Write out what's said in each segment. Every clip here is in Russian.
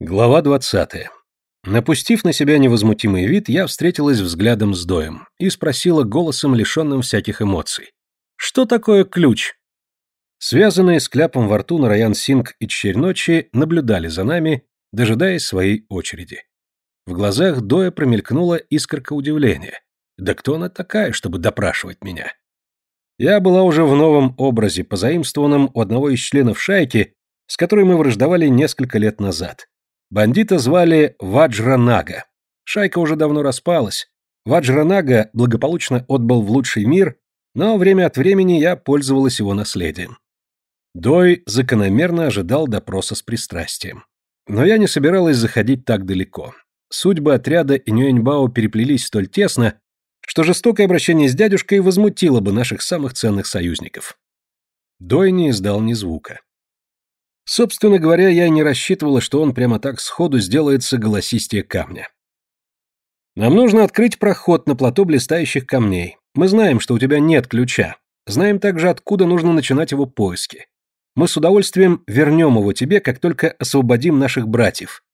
Глава 20. Напустив на себя невозмутимый вид, я встретилась взглядом с Доем и спросила голосом, лишенным всяких эмоций. «Что такое ключ?» Связанные с кляпом во рту Нараян Синг и Черь Ночи наблюдали за нами, дожидаясь своей очереди. В глазах Доя промелькнула искорка удивления. «Да кто она такая, чтобы допрашивать меня?» Я была уже в новом образе, позаимствованном у одного из членов шайки, с которой мы враждовали несколько лет назад. Бандита звали Ваджранага. Шайка уже давно распалась. Ваджранага благополучно отбыл в лучший мир, но время от времени я пользовалась его наследием. Дой закономерно ожидал допроса с пристрастием. Но я не собиралась заходить так далеко. Судьбы отряда и Нюэньбао переплелись столь тесно, что жестокое обращение с дядюшкой возмутило бы наших самых ценных союзников. Дой не издал ни звука. Собственно говоря, я не рассчитывала, что он прямо так сходу сделается голосистее камня. Нам нужно открыть проход на плато блистающих камней. Мы знаем, что у тебя нет ключа. Знаем также, откуда нужно начинать его поиски. Мы с удовольствием вернем его тебе, как только освободим наших братьев.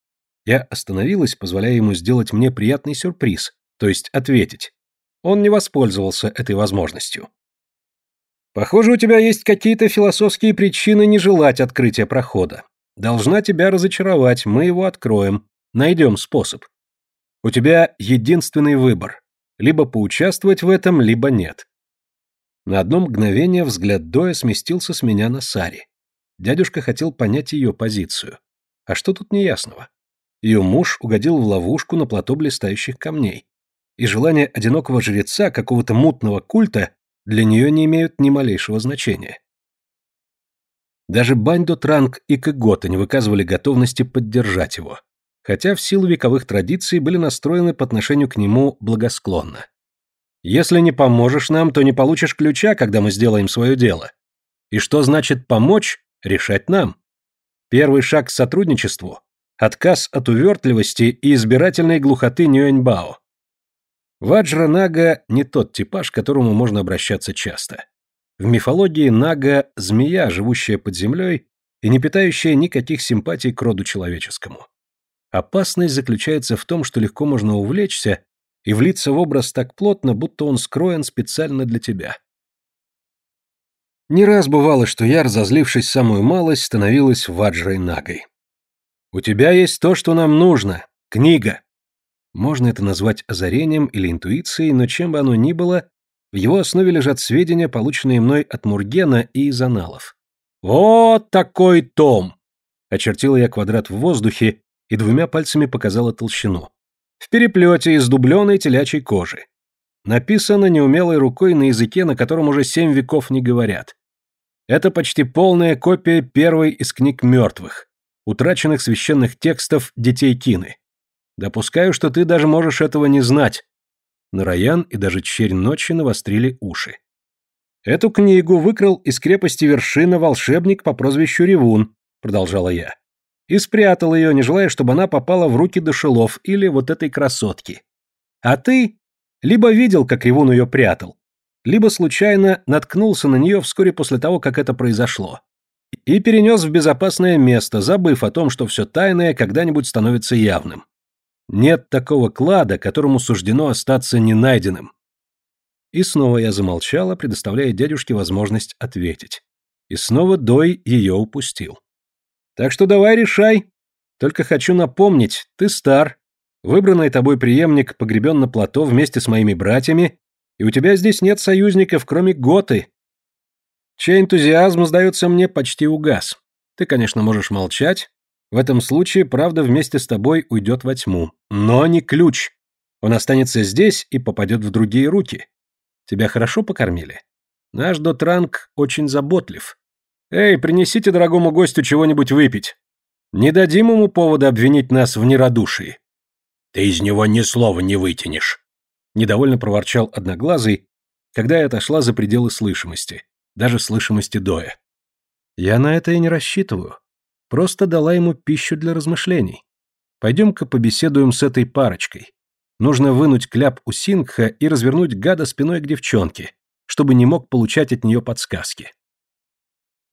Я остановилась, позволяя ему сделать мне приятный сюрприз, то есть ответить. Он не воспользовался этой возможностью. Похоже, у тебя есть какие-то философские причины не желать открытия прохода. Должна тебя разочаровать, мы его откроем, найдем способ. У тебя единственный выбор. Либо поучаствовать в этом, либо нет. На одно мгновение взгляд Доя сместился с меня на Сари. Дядюшка хотел понять ее позицию. А что тут неясного? Ее муж угодил в ловушку на плато блистающих камней. И желание одинокого жреца какого-то мутного культа для нее не имеют ни малейшего значения. Даже Баньдо Транг и Кэгота не выказывали готовности поддержать его, хотя в силу вековых традиций были настроены по отношению к нему благосклонно. Если не поможешь нам, то не получишь ключа, когда мы сделаем свое дело. И что значит помочь, решать нам. Первый шаг к сотрудничеству – отказ от увертливости и избирательной глухоты Нюэньбао. Ваджра Нага не тот типаж, к которому можно обращаться часто. В мифологии Нага – змея, живущая под землей и не питающая никаких симпатий к роду человеческому. Опасность заключается в том, что легко можно увлечься и влиться в образ так плотно, будто он скроен специально для тебя. Не раз бывало, что я, разозлившись самую малость, становилась Ваджрой Нагой. «У тебя есть то, что нам нужно. Книга. Можно это назвать озарением или интуицией, но чем бы оно ни было, в его основе лежат сведения, полученные мной от Мургена и из аналов. «Вот такой том!» Очертила я квадрат в воздухе и двумя пальцами показала толщину. В переплете из дубленой телячьей кожи. Написано неумелой рукой на языке, на котором уже семь веков не говорят. Это почти полная копия первой из книг мертвых, утраченных священных текстов детей Кины. Допускаю, что ты даже можешь этого не знать. Нараян и даже черь ночи навострили уши. Эту книгу выкрал из крепости вершина волшебник по прозвищу Ревун, продолжала я. И спрятал ее, не желая, чтобы она попала в руки дошелов или вот этой красотки. А ты либо видел, как Ревун ее прятал, либо случайно наткнулся на нее вскоре после того, как это произошло. И перенес в безопасное место, забыв о том, что все тайное когда-нибудь становится явным. Нет такого клада, которому суждено остаться ненайденным. И снова я замолчала, предоставляя дядюшке возможность ответить. И снова Дой ее упустил. Так что давай решай. Только хочу напомнить, ты стар, выбранный тобой преемник погребен на плато вместе с моими братьями, и у тебя здесь нет союзников, кроме Готы. Чей энтузиазм, сдается мне, почти угас. Ты, конечно, можешь молчать, в этом случае правда вместе с тобой уйдет во тьму. Но не ключ. Он останется здесь и попадет в другие руки. Тебя хорошо покормили? Наш Дотранг очень заботлив. Эй, принесите дорогому гостю чего-нибудь выпить. Не дадим ему повода обвинить нас в нерадушии. Ты из него ни слова не вытянешь. Недовольно проворчал Одноглазый, когда я отошла за пределы слышимости, даже слышимости Доя. Я на это и не рассчитываю. Просто дала ему пищу для размышлений. Пойдем-ка побеседуем с этой парочкой. Нужно вынуть кляп у Сингха и развернуть гада спиной к девчонке, чтобы не мог получать от нее подсказки.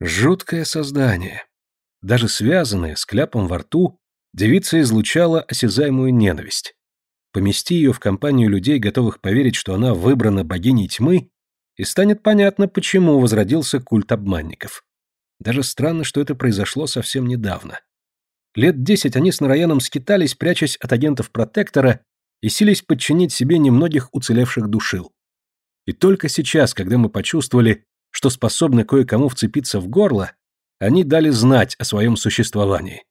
Жуткое создание. Даже связанное, с кляпом во рту, Девица излучала осязаемую ненависть. Помести ее в компанию людей, готовых поверить, что она выбрана богиней тьмы, и станет понятно, почему возродился культ обманников. Даже странно, что это произошло совсем недавно. Лет десять они с Нараяном скитались, прячась от агентов протектора, и сились подчинить себе немногих уцелевших душил. И только сейчас, когда мы почувствовали, что способны кое-кому вцепиться в горло, они дали знать о своем существовании.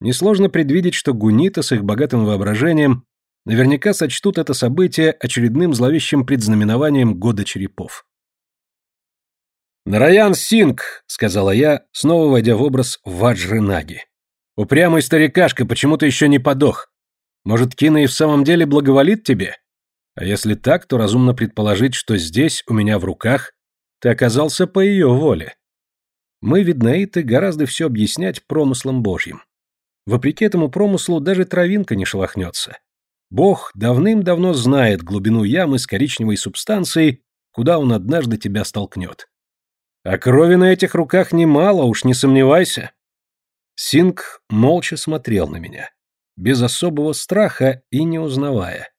Несложно предвидеть, что гуниты с их богатым воображением наверняка сочтут это событие очередным зловещим предзнаменованием года черепов. «Нараян Синг», — сказала я, снова войдя в образ Ваджры Наги. «Упрямый старикашка почему-то еще не подох. Может, Кина и в самом деле благоволит тебе? А если так, то разумно предположить, что здесь, у меня в руках, ты оказался по ее воле. Мы, виднаиты, гораздо все объяснять промыслом Божьим. Вопреки этому промыслу даже травинка не шелохнется. Бог давным-давно знает глубину ямы с коричневой субстанцией, куда он однажды тебя столкнет. А крови на этих руках немало, уж не сомневайся. Синг молча смотрел на меня, без особого страха и не узнавая.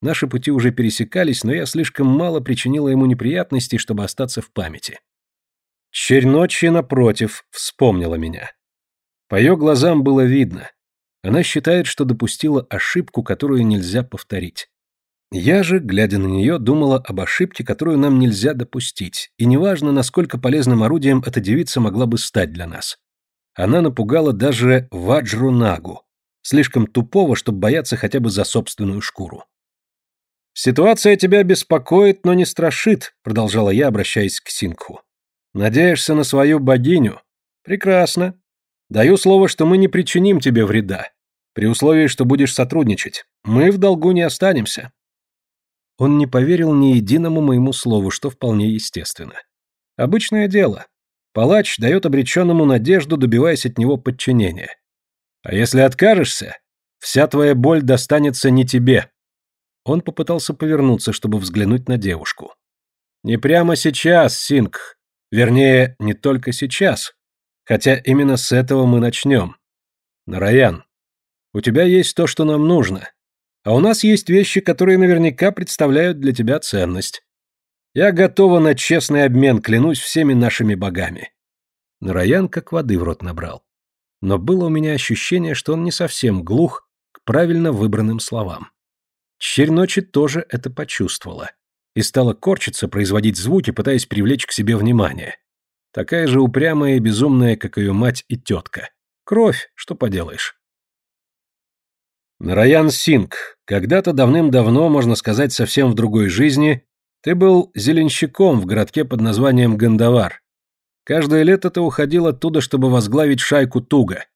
Наши пути уже пересекались, но я слишком мало причинила ему неприятностей, чтобы остаться в памяти. Черь ночи, напротив, вспомнила меня. По ее глазам было видно. Она считает, что допустила ошибку, которую нельзя повторить. Я же, глядя на нее, думала об ошибке, которую нам нельзя допустить, и неважно, насколько полезным орудием эта девица могла бы стать для нас. Она напугала даже Ваджру Нагу, слишком тупого, чтобы бояться хотя бы за собственную шкуру. «Ситуация тебя беспокоит, но не страшит», — продолжала я, обращаясь к Сингху. «Надеешься на свою богиню? Прекрасно. Даю слово, что мы не причиним тебе вреда, при условии, что будешь сотрудничать. Мы в долгу не останемся». Он не поверил ни единому моему слову, что вполне естественно. Обычное дело. Палач дает обреченному надежду, добиваясь от него подчинения. А если откажешься, вся твоя боль достанется не тебе. Он попытался повернуться, чтобы взглянуть на девушку. «Не прямо сейчас, Синг. Вернее, не только сейчас. Хотя именно с этого мы начнем. Нараян, у тебя есть то, что нам нужно. А у нас есть вещи, которые наверняка представляют для тебя ценность. Я готова на честный обмен, клянусь всеми нашими богами». Нараян как воды в рот набрал. Но было у меня ощущение, что он не совсем глух к правильно выбранным словам. Черь ночи тоже это почувствовала и стала корчиться, производить звуки, пытаясь привлечь к себе внимание. Такая же упрямая и безумная, как ее мать и тетка. Кровь, что поделаешь. Нараян Синг, когда-то давным-давно, можно сказать, совсем в другой жизни, ты был зеленщиком в городке под названием Гандавар. Каждое лето ты уходил оттуда, чтобы возглавить шайку Туга.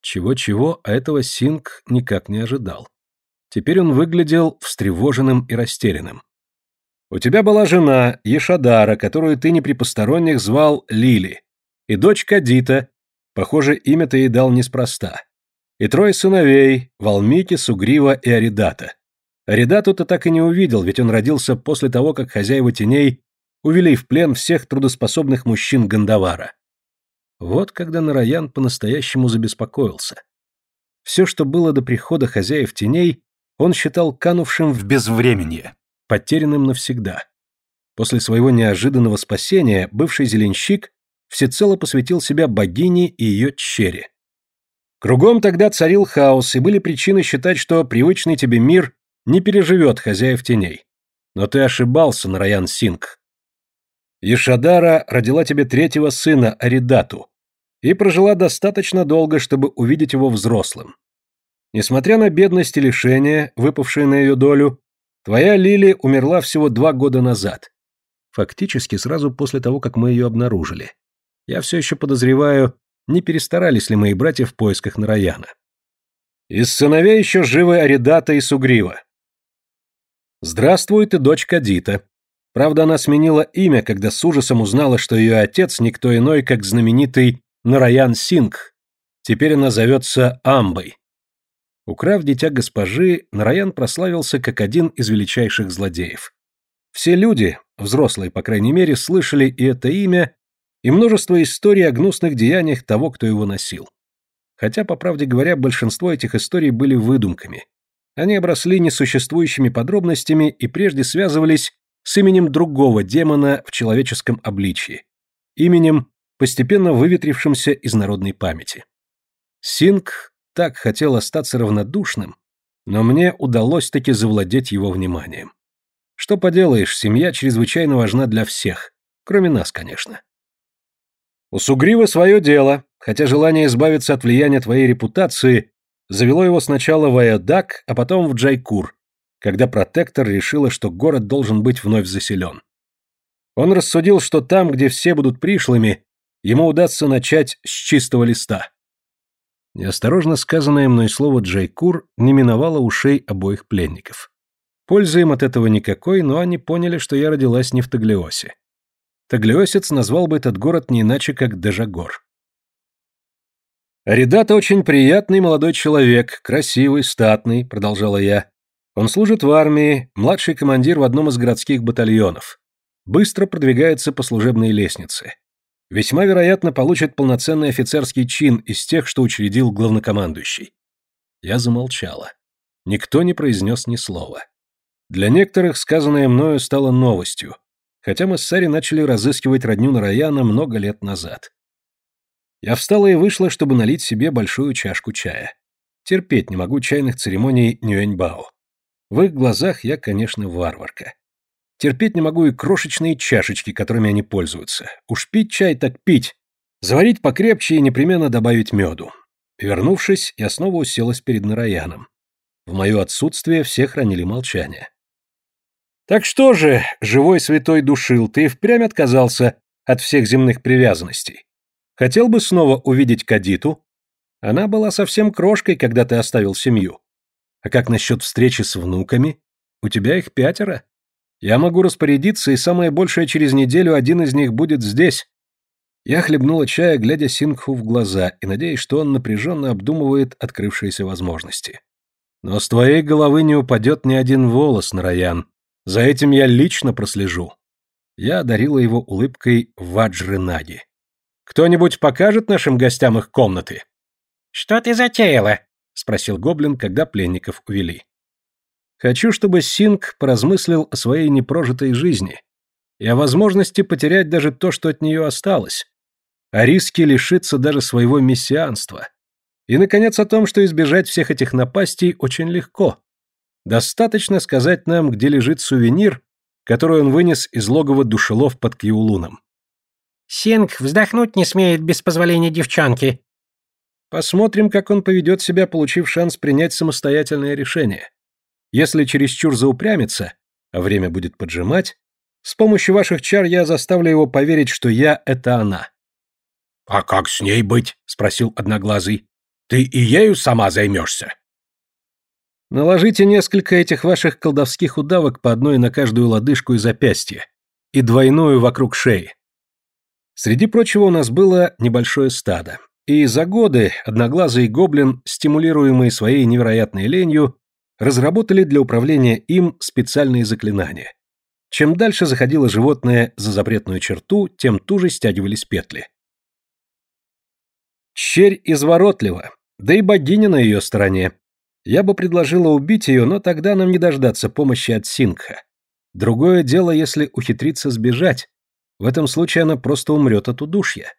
Чего-чего, а этого Синг никак не ожидал. Теперь он выглядел встревоженным и растерянным. «У тебя была жена, Ешадара, которую ты не при посторонних звал Лили, и дочь Кадита, похоже, имя ты ей дал неспроста, и трое сыновей, Валмики, Сугрива и Аридата. Аридату ты так и не увидел, ведь он родился после того, как хозяева теней увели в плен всех трудоспособных мужчин Гандавара. Вот когда Нараян по-настоящему забеспокоился. Все, что было до прихода хозяев теней, он считал канувшим в безвременье, потерянным навсегда. После своего неожиданного спасения бывший зеленщик всецело посвятил себя богине и ее чере. Кругом тогда царил хаос, и были причины считать, что привычный тебе мир не переживет хозяев теней. Но ты ошибался, Нараян Синг. Ешадара родила тебе третьего сына, Аридату, и прожила достаточно долго, чтобы увидеть его взрослым. Несмотря на бедность и лишения, выпавшие на ее долю, твоя Лили умерла всего два года назад. Фактически сразу после того, как мы ее обнаружили. Я все еще подозреваю, не перестарались ли мои братья в поисках Нараяна. Из сыновей еще живы Аридата и Сугрива. Здравствуй ты, дочь Кадита. Правда, она сменила имя, когда с ужасом узнала, что ее отец никто иной, как знаменитый Нараян Сингх. Теперь она зовется Амбой. Украв дитя госпожи, Нараян прославился как один из величайших злодеев. Все люди, взрослые, по крайней мере, слышали и это имя, и множество историй о гнусных деяниях того, кто его носил. Хотя, по правде говоря, большинство этих историй были выдумками. Они обросли несуществующими подробностями и прежде связывались с именем другого демона в человеческом обличии. Именем, постепенно выветрившимся из народной памяти. Синг так хотел остаться равнодушным, но мне удалось таки завладеть его вниманием. Что поделаешь, семья чрезвычайно важна для всех, кроме нас, конечно. У Сугрива свое дело, хотя желание избавиться от влияния твоей репутации завело его сначала в Айодак, а потом в Джайкур, когда протектор решила, что город должен быть вновь заселен. Он рассудил, что там, где все будут пришлыми, ему удастся начать с чистого листа. Неосторожно сказанное мной слово Джайкур не миновало ушей обоих пленников. Пользы им от этого никакой, но они поняли, что я родилась не в Таглиосе. Таглиосец назвал бы этот город не иначе, как Дежагор. «Аридата очень приятный молодой человек, красивый, статный», — продолжала я. «Он служит в армии, младший командир в одном из городских батальонов. Быстро продвигается по служебной лестнице. Весьма вероятно получит полноценный офицерский чин из тех, что учредил главнокомандующий». Я замолчала. Никто не произнес ни слова. Для некоторых сказанное мною стало новостью, хотя мы с Сари начали разыскивать родню Нараяна много лет назад. Я встала и вышла, чтобы налить себе большую чашку чая. Терпеть не могу чайных церемоний Нюэньбао. В их глазах я, конечно, варварка. Терпеть не могу и крошечные чашечки, которыми они пользуются. Уж пить чай так пить. Заварить покрепче и непременно добавить меду. Вернувшись, я снова уселась перед Нараяном. В мое отсутствие все хранили молчание. Так что же, живой святой душил, ты впрямь отказался от всех земных привязанностей? Хотел бы снова увидеть Кадиту? Она была совсем крошкой, когда ты оставил семью. А как насчет встречи с внуками? У тебя их пятеро. Я могу распорядиться, и самое большее через неделю один из них будет здесь. Я хлебнула чая, глядя Сингху в глаза, и надеясь, что он напряженно обдумывает открывшиеся возможности. Но с твоей головы не упадет ни один волос, Нараян. За этим я лично прослежу. Я одарила его улыбкой Ваджры Наги. Кто-нибудь покажет нашим гостям их комнаты? Что ты затеяла? спросил гоблин, когда пленников увели. Хочу, чтобы Синг поразмыслил о своей непрожитой жизни и о возможности потерять даже то, что от нее осталось, о риске лишиться даже своего мессианства. И, наконец, о том, что избежать всех этих напастей очень легко. Достаточно сказать нам, где лежит сувенир, который он вынес из логова душелов под Киулуном. Синг вздохнуть не смеет без позволения девчонки. Посмотрим, как он поведет себя, получив шанс принять самостоятельное решение. Если чересчур заупрямится, а время будет поджимать, с помощью ваших чар я заставлю его поверить, что я — это она. — А как с ней быть? — спросил Одноглазый. — Ты и ею сама займешься? Наложите несколько этих ваших колдовских удавок по одной на каждую лодыжку и запястье, и двойную вокруг шеи. Среди прочего у нас было небольшое стадо, и за годы одноглазый гоблин, стимулируемый своей невероятной ленью, разработали для управления им специальные заклинания. Чем дальше заходило животное за запретную черту, тем туже стягивались петли. Черь изворотлива, да и богиня на ее стороне, я бы предложила убить ее, но тогда нам не дождаться помощи от Сингха. Другое дело, если ухитриться сбежать. В этом случае она просто умрет от удушья.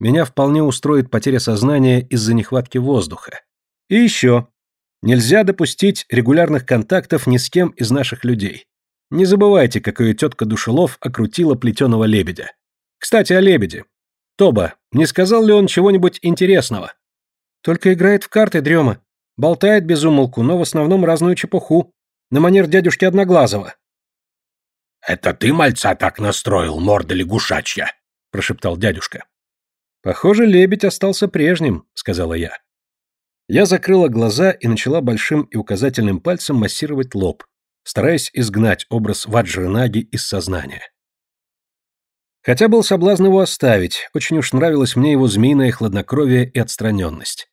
Меня вполне устроит потеря сознания из-за нехватки воздуха. И еще. Нельзя допустить регулярных контактов ни с кем из наших людей. Не забывайте, как ее тетка Душелов окрутила плетеного лебедя. Кстати, о лебеде. Тоба, не сказал ли он чего-нибудь интересного? Только играет в карты, Дрема. Болтает без умолку, но в основном разную чепуху. На манер дядюшки Одноглазого. «Это ты мальца так настроил, морда лягушачья?» – прошептал дядюшка. «Похоже, лебедь остался прежним», – сказала я. Я закрыла глаза и начала большим и указательным пальцем массировать лоб, стараясь изгнать образ Ваджранаги из сознания. Хотя был соблазн его оставить, очень уж нравилось мне его змеиное хладнокровие и отстраненность.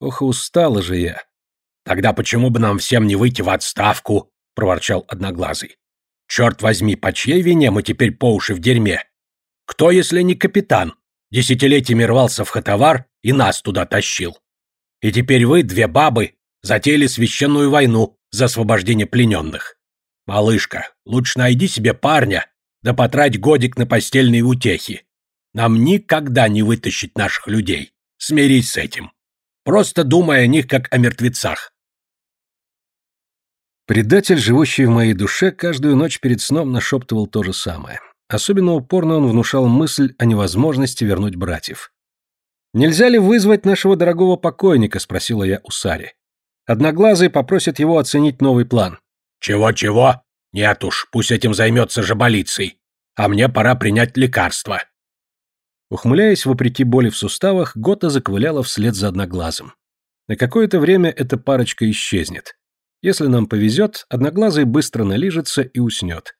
Ох, устала же я. Тогда почему бы нам всем не выйти в отставку? проворчал Одноглазый. Черт возьми, по чьей вине мы теперь по уши в дерьме? Кто, если не капитан? Десятилетиями рвался в Хатавар и нас туда тащил. И теперь вы, две бабы, затеяли священную войну за освобождение плененных. Малышка, лучше найди себе парня, да потрать годик на постельные утехи. Нам никогда не вытащить наших людей. Смирись с этим. Просто думай о них, как о мертвецах. Предатель, живущий в моей душе, каждую ночь перед сном нашептывал то же самое. Особенно упорно он внушал мысль о невозможности вернуть братьев. «Нельзя ли вызвать нашего дорогого покойника?» – спросила я у Сари. Одноглазый попросит его оценить новый план. «Чего-чего? Нет уж, пусть этим займется жаболицей. А мне пора принять лекарство». Ухмыляясь вопреки боли в суставах, Гота заковыляла вслед за одноглазым. На какое-то время эта парочка исчезнет. Если нам повезет, одноглазый быстро налижется и уснет.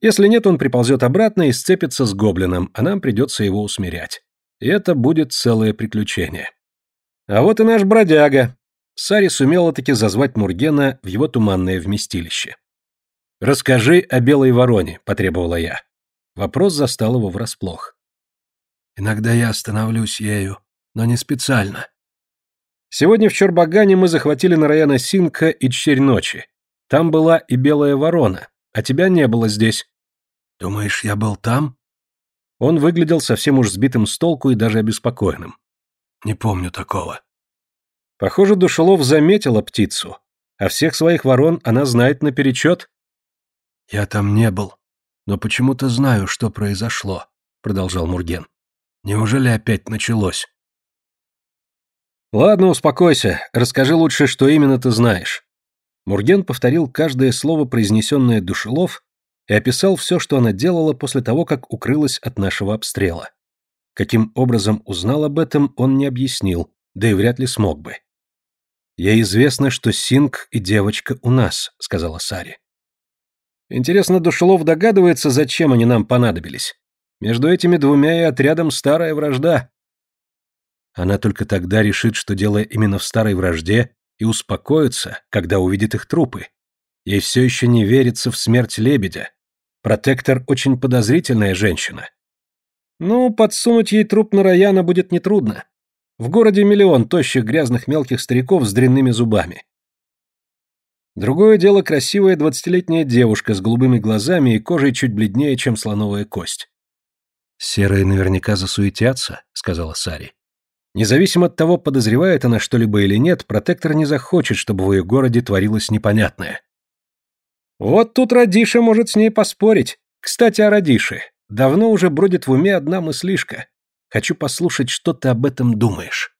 Если нет, он приползет обратно и сцепится с гоблином, а нам придется его усмирять. И это будет целое приключение. А вот и наш бродяга. Сари сумела таки зазвать Мургена в его туманное вместилище. «Расскажи о белой вороне», — потребовала я. Вопрос застал его врасплох. Иногда я становлюсь ею, но не специально. Сегодня в Чорбагане мы захватили Нараяна Синка и Черь Ночи. Там была и Белая Ворона, а тебя не было здесь. Думаешь, я был там? Он выглядел совсем уж сбитым с толку и даже обеспокоенным. Не помню такого. Похоже, Душелов заметила птицу, а всех своих ворон она знает наперечет. Я там не был, но почему-то знаю, что произошло, продолжал Мурген. Неужели опять началось? Ладно, успокойся. Расскажи лучше, что именно ты знаешь. Мурген повторил каждое слово, произнесенное Душелов, и описал все, что она делала после того, как укрылась от нашего обстрела. Каким образом узнал об этом, он не объяснил, да и вряд ли смог бы. «Ей известно, что Синг и девочка у нас», — сказала Сари. «Интересно, Душелов догадывается, зачем они нам понадобились?» Между этими двумя и отрядом старая вражда. Она только тогда решит, что дело именно в старой вражде, и успокоится, когда увидит их трупы. Ей все еще не верится в смерть лебедя. Протектор очень подозрительная женщина. Ну, подсунуть ей труп на Раяна будет нетрудно. В городе миллион тощих грязных мелких стариков с дрянными зубами. Другое дело красивая двадцатилетняя девушка с голубыми глазами и кожей чуть бледнее, чем слоновая кость. «Серые наверняка засуетятся», — сказала Сари. «Независимо от того, подозревает она что-либо или нет, протектор не захочет, чтобы в ее городе творилось непонятное». «Вот тут Радиша может с ней поспорить. Кстати, о Радише. Давно уже бродит в уме одна мыслишка. Хочу послушать, что ты об этом думаешь».